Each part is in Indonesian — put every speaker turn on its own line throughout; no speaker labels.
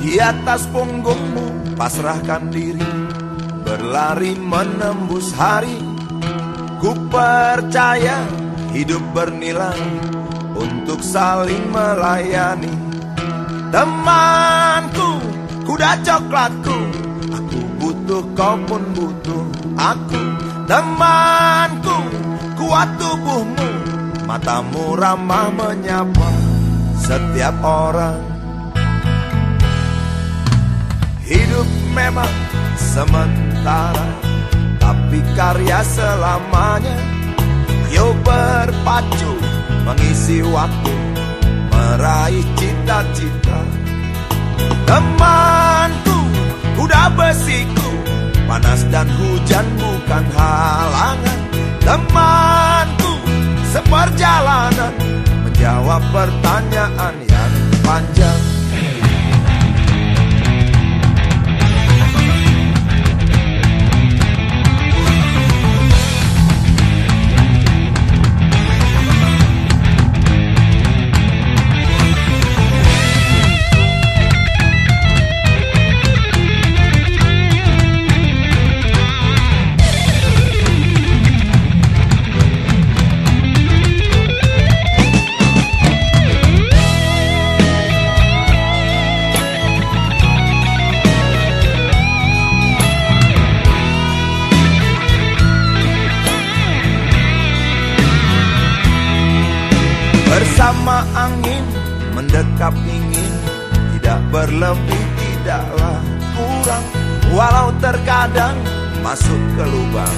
Di atas punggungmu pasrahkan diri. Berlari menembus hari. Ku percaya hidup bernilai Untuk saling melayani. Temanku, kuda coklatku. Aku butuh, kau pun butuh aku. Temanku, kuat tubuhmu. Matamu ramah menyapa setiap orang Hidup memang sementara Tapi karya selamanya Yo berpacu mengisi waktu Meraih cita-cita. Temanku, kuda besiku Panas dan hujan bukan halangan. Temanku, seperjalanan Menjawab pertanyaan yang panjang Bersama angin mendekap ingin Tidak berlebih tidaklah kurang. Walau terkadang masuk ke lubang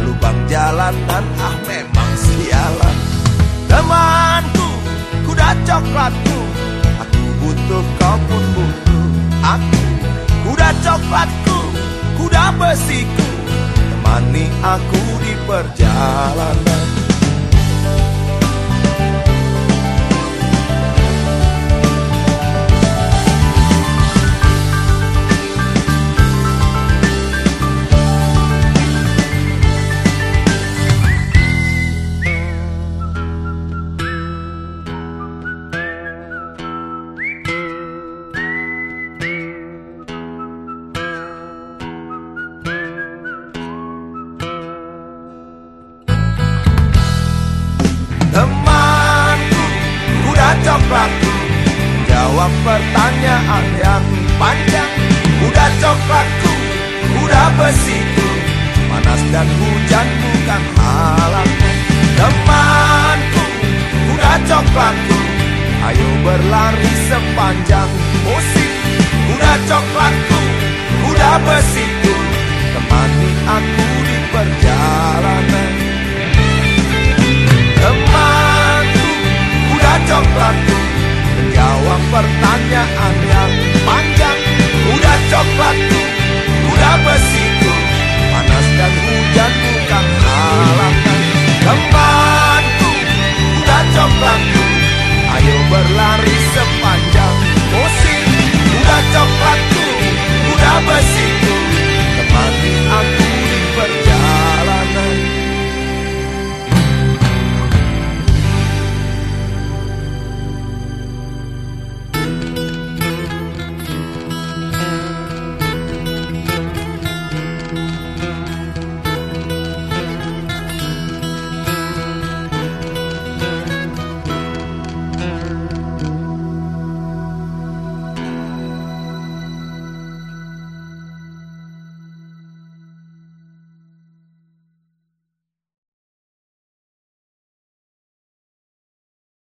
Lubang jalanan ah memang sialan. Temanku, kuda coklatku Aku butuh kau pun butuh aku. Kuda coklatku, kuda besiku Temani aku di perjalanan coklatku Jawab pertanyaan yang panjang. Kuda coklatku, kuda besiku. Panas dan hujan bukan halangan. Temanku, kuda coklatku. Ayo berlari sepanjang musim. Kuda coklatku, kuda besiku. Temani aku di perjalanan Menjawab pertanyaan yang panjang. Kuda coklatku, kuda besiku Panas